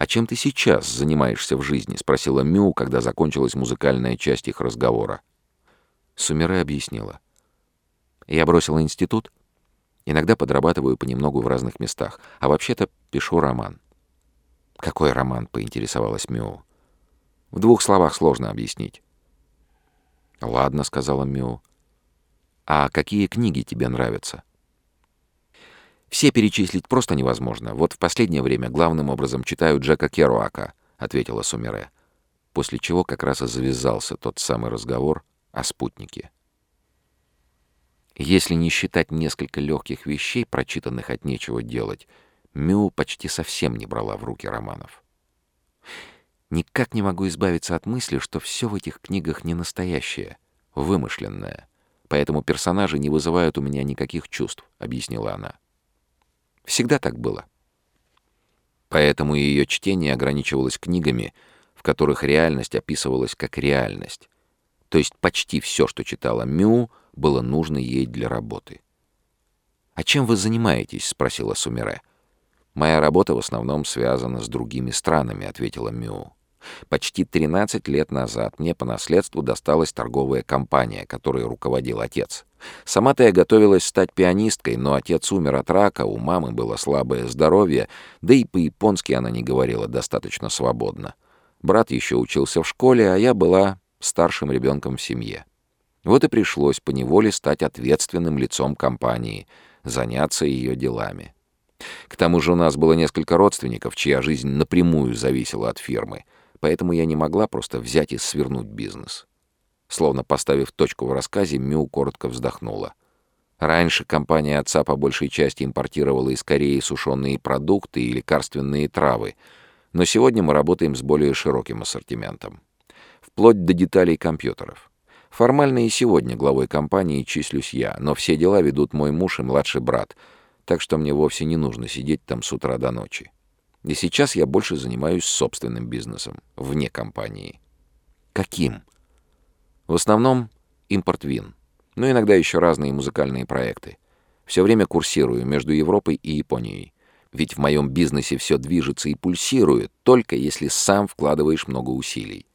«А чем ты сейчас занимаешься в жизни?» — спросила Мю, когда закончилась музыкальная часть их разговора. Сумире объяснила. «Я бросила институт. Иногда подрабатываю понемногу в разных местах. А вообще-то пишу роман». «Какой роман?» — поинтересовалась Мю. «В двух словах сложно объяснить». «Ладно», — сказала Мю. «А какие книги тебе нравятся?» «Все перечислить просто невозможно. Вот в последнее время главным образом читаю Джека Керуака», — ответила Сумире. После чего как раз и завязался тот самый разговор о спутнике. Если не считать несколько легких вещей, прочитанных от нечего делать, Мю почти совсем не брала в руки романов. Никак не могу избавиться от мысли, что все в этих книгах не настоящее, вымышленное. Поэтому персонажи не вызывают у меня никаких чувств, объяснила она. Всегда так было. Поэтому ее чтение ограничивалось книгами, в которых реальность описывалась как реальность. То есть почти все, что читала Мю, было нужно ей для работы. «А чем вы занимаетесь?» — спросила Сумире. «Моя работа в основном связана с другими странами», — ответила Мю. Почти 13 лет назад мне по наследству досталась торговая компания, которой руководил отец. Сама-то я готовилась стать пианисткой, но отец умер от рака, у мамы было слабое здоровье, да и по-японски она не говорила достаточно свободно. Брат еще учился в школе, а я была старшим ребенком в семье. Вот и пришлось поневоле стать ответственным лицом компании, заняться ее делами. К тому же у нас было несколько родственников, чья жизнь напрямую зависела от фирмы — поэтому я не могла просто взять и свернуть бизнес. Словно поставив точку в рассказе, Мю коротко вздохнула. Раньше компания отца по большей части импортировала из Кореи сушеные продукты и лекарственные травы, но сегодня мы работаем с более широким ассортиментом. Вплоть до деталей компьютеров. Формально и сегодня главой компании числюсь я, но все дела ведут мой муж и младший брат, так что мне вовсе не нужно сидеть там с утра до ночи. И сейчас я больше занимаюсь собственным бизнесом, вне компании. Каким? В основном импорт вин. Но иногда еще разные музыкальные проекты. Все время курсирую между Европой и Японией. Ведь в моем бизнесе все движется и пульсирует, только если сам вкладываешь много усилий.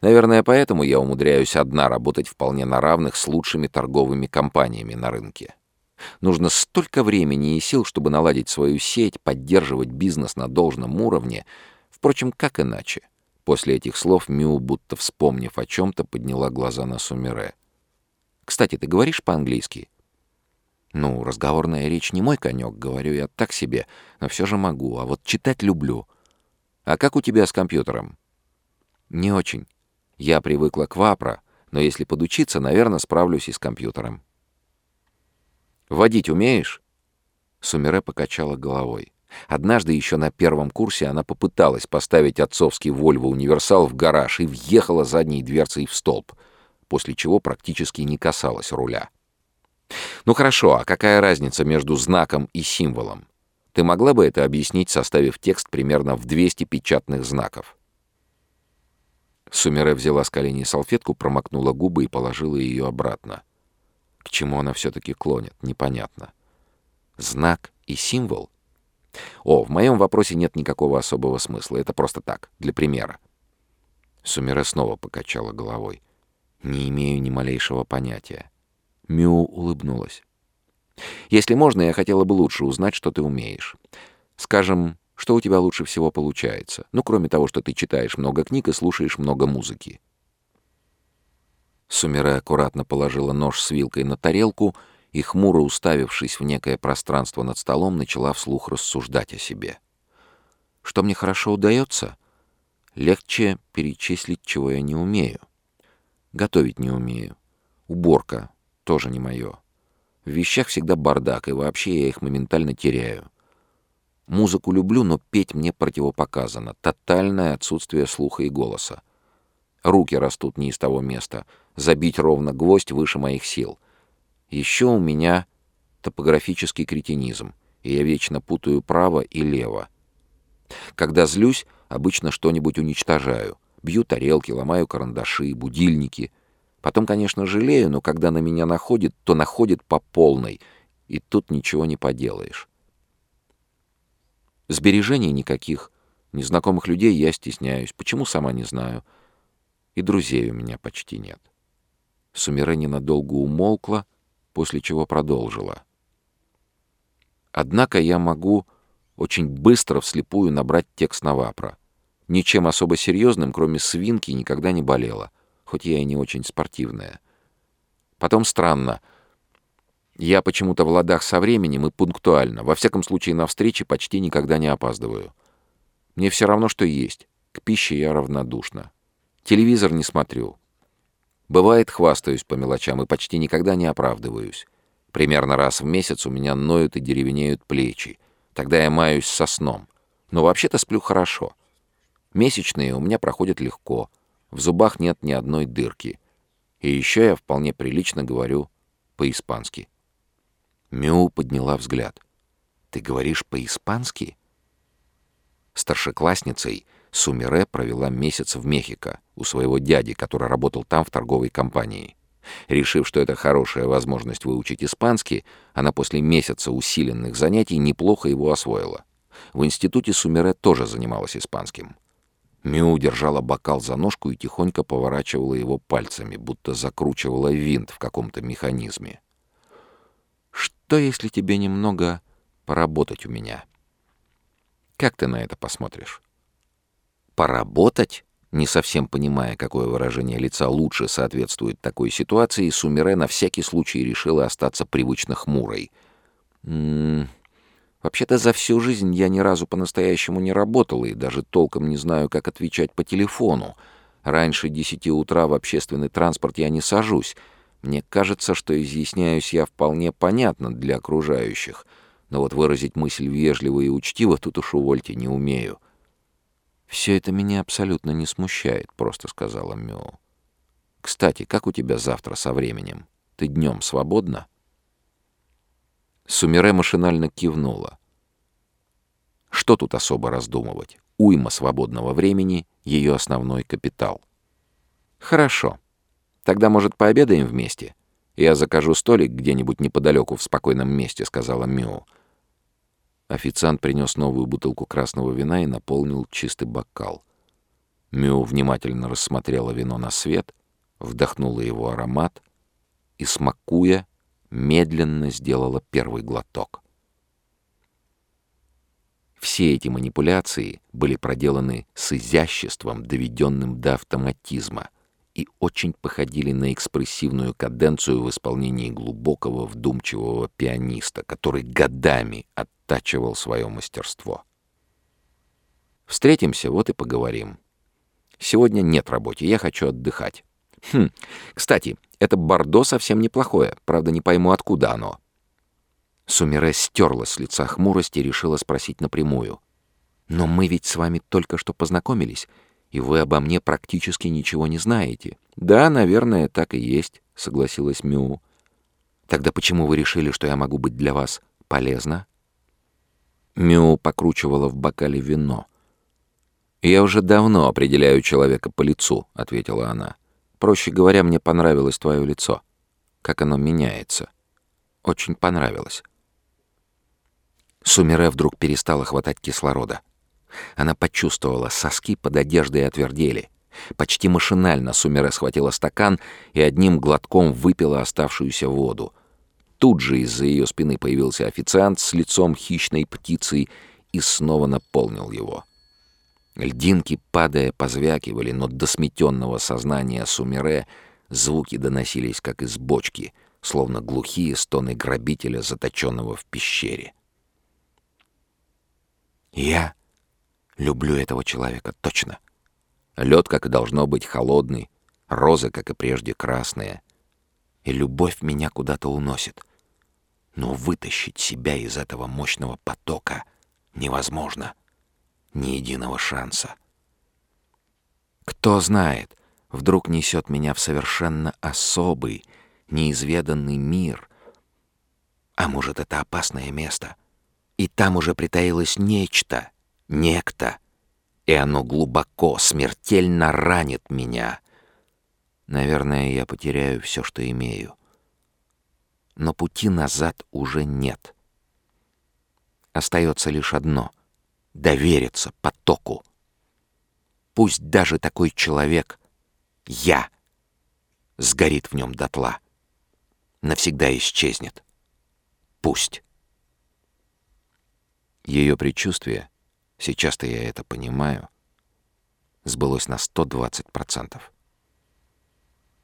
Наверное, поэтому я умудряюсь одна работать вполне на равных с лучшими торговыми компаниями на рынке. Нужно столько времени и сил, чтобы наладить свою сеть, поддерживать бизнес на должном уровне. Впрочем, как иначе? После этих слов Мю, будто вспомнив о чем-то, подняла глаза на Сумире. «Кстати, ты говоришь по-английски?» «Ну, разговорная речь не мой конек, говорю я так себе, но все же могу, а вот читать люблю. А как у тебя с компьютером?» «Не очень. Я привыкла к Вапра, но если подучиться, наверное, справлюсь и с компьютером». «Водить умеешь?» Сумире покачала головой. Однажды еще на первом курсе она попыталась поставить отцовский Volvo Универсал в гараж и въехала задней дверцей в столб, после чего практически не касалась руля. «Ну хорошо, а какая разница между знаком и символом? Ты могла бы это объяснить, составив текст примерно в 200 печатных знаков?» Сумире взяла с коленей салфетку, промокнула губы и положила ее обратно. К чему она все-таки клонит, непонятно. Знак и символ? О, в моем вопросе нет никакого особого смысла. Это просто так, для примера. Сумира снова покачала головой. Не имею ни малейшего понятия. Мю улыбнулась. Если можно, я хотела бы лучше узнать, что ты умеешь. Скажем, что у тебя лучше всего получается? Ну, кроме того, что ты читаешь много книг и слушаешь много музыки. Сумира аккуратно положила нож с вилкой на тарелку и, хмуро уставившись в некое пространство над столом, начала вслух рассуждать о себе. Что мне хорошо удается? Легче перечислить, чего я не умею. Готовить не умею. Уборка тоже не мое. В вещах всегда бардак, и вообще я их моментально теряю. Музыку люблю, но петь мне противопоказано. Тотальное отсутствие слуха и голоса. Руки растут не из того места. Забить ровно гвоздь выше моих сил. Еще у меня топографический кретинизм, и я вечно путаю право и лево. Когда злюсь, обычно что-нибудь уничтожаю. Бью тарелки, ломаю карандаши, будильники. Потом, конечно, жалею, но когда на меня находит, то находит по полной, и тут ничего не поделаешь. Сбережений никаких. Незнакомых людей я стесняюсь. Почему, сама не знаю. И друзей у меня почти нет. Сумире ненадолго умолкла, после чего продолжила. Однако я могу очень быстро вслепую набрать текст Навапра. Ничем особо серьезным, кроме свинки, никогда не болела, хоть я и не очень спортивная. Потом странно. Я почему-то в ладах со временем и пунктуально. Во всяком случае, на встрече почти никогда не опаздываю. Мне все равно, что есть. К пище я равнодушна. Телевизор не смотрю. Бывает, хвастаюсь по мелочам и почти никогда не оправдываюсь. Примерно раз в месяц у меня ноют и деревенеют плечи. Тогда я маюсь со сном. Но вообще-то сплю хорошо. Месячные у меня проходят легко. В зубах нет ни одной дырки. И еще я вполне прилично говорю по-испански. Мю подняла взгляд. «Ты говоришь по-испански?» Старшеклассницей Сумире провела месяц в Мехико у своего дяди, который работал там в торговой компании. Решив, что это хорошая возможность выучить испанский, она после месяца усиленных занятий неплохо его освоила. В институте Сумире тоже занималась испанским. Мю держала бокал за ножку и тихонько поворачивала его пальцами, будто закручивала винт в каком-то механизме. «Что, если тебе немного поработать у меня? Как ты на это посмотришь?» «Поработать?» Не совсем понимая, какое выражение лица лучше соответствует такой ситуации, Сумире на всякий случай решила остаться привычно хмурой. «М-м, «Вообще-то за всю жизнь я ни разу по-настоящему не работала и даже толком не знаю, как отвечать по телефону. Раньше десяти утра в общественный транспорт я не сажусь. Мне кажется, что изъясняюсь я вполне понятно для окружающих, но вот выразить мысль вежливо и учтиво тут уж увольте не умею». «Все это меня абсолютно не смущает», — просто сказала Мю. «Кстати, как у тебя завтра со временем? Ты днем свободна?» Сумире машинально кивнула. Что тут особо раздумывать? Уйма свободного времени — ее основной капитал. «Хорошо. Тогда, может, пообедаем вместе? Я закажу столик где-нибудь неподалеку в спокойном месте», — сказала Мю. Официант принес новую бутылку красного вина и наполнил чистый бокал. Мю внимательно рассмотрела вино на свет, вдохнула его аромат и, смакуя, медленно сделала первый глоток. Все эти манипуляции были проделаны с изяществом, доведенным до автоматизма, и очень походили на экспрессивную каденцию в исполнении глубокого вдумчивого пианиста, который годами оттачивал свое мастерство. Встретимся, вот и поговорим. Сегодня нет работы, я хочу отдыхать. Хм, кстати, это бордо совсем неплохое, правда, не пойму, откуда оно. Сумире стерла с лица хмурость и решила спросить напрямую. «Но мы ведь с вами только что познакомились, и вы обо мне практически ничего не знаете». «Да, наверное, так и есть», — согласилась Мю. «Тогда почему вы решили, что я могу быть для вас полезна?» Мю покручивала в бокале вино. «Я уже давно определяю человека по лицу», — ответила она. «Проще говоря, мне понравилось твое лицо. Как оно меняется. Очень понравилось». Сумире вдруг перестала хватать кислорода. Она почувствовала, соски под одеждой отвердели. Почти машинально Сумире схватила стакан и одним глотком выпила оставшуюся воду. Тут же из-за ее спины появился официант с лицом хищной птицы и снова наполнил его. Льдинки, падая, позвякивали, но до сметенного сознания Сумире звуки доносились, как из бочки, словно глухие стоны грабителя, заточенного в пещере. «Я Люблю этого человека, точно. Лед, как и должно быть, холодный, розы, как и прежде, красные. И любовь меня куда-то уносит. Но вытащить себя из этого мощного потока невозможно. Ни единого шанса. Кто знает, вдруг несет меня в совершенно особый, неизведанный мир. А может, это опасное место? И там уже притаилось нечто — некто, и оно глубоко, смертельно ранит меня. Наверное, я потеряю все, что имею. Но пути назад уже нет. Остается лишь одно — довериться потоку. Пусть даже такой человек, я, сгорит в нем дотла, навсегда исчезнет. Пусть. Ее предчувствие, сейчас-то я это понимаю, сбылось на 120%.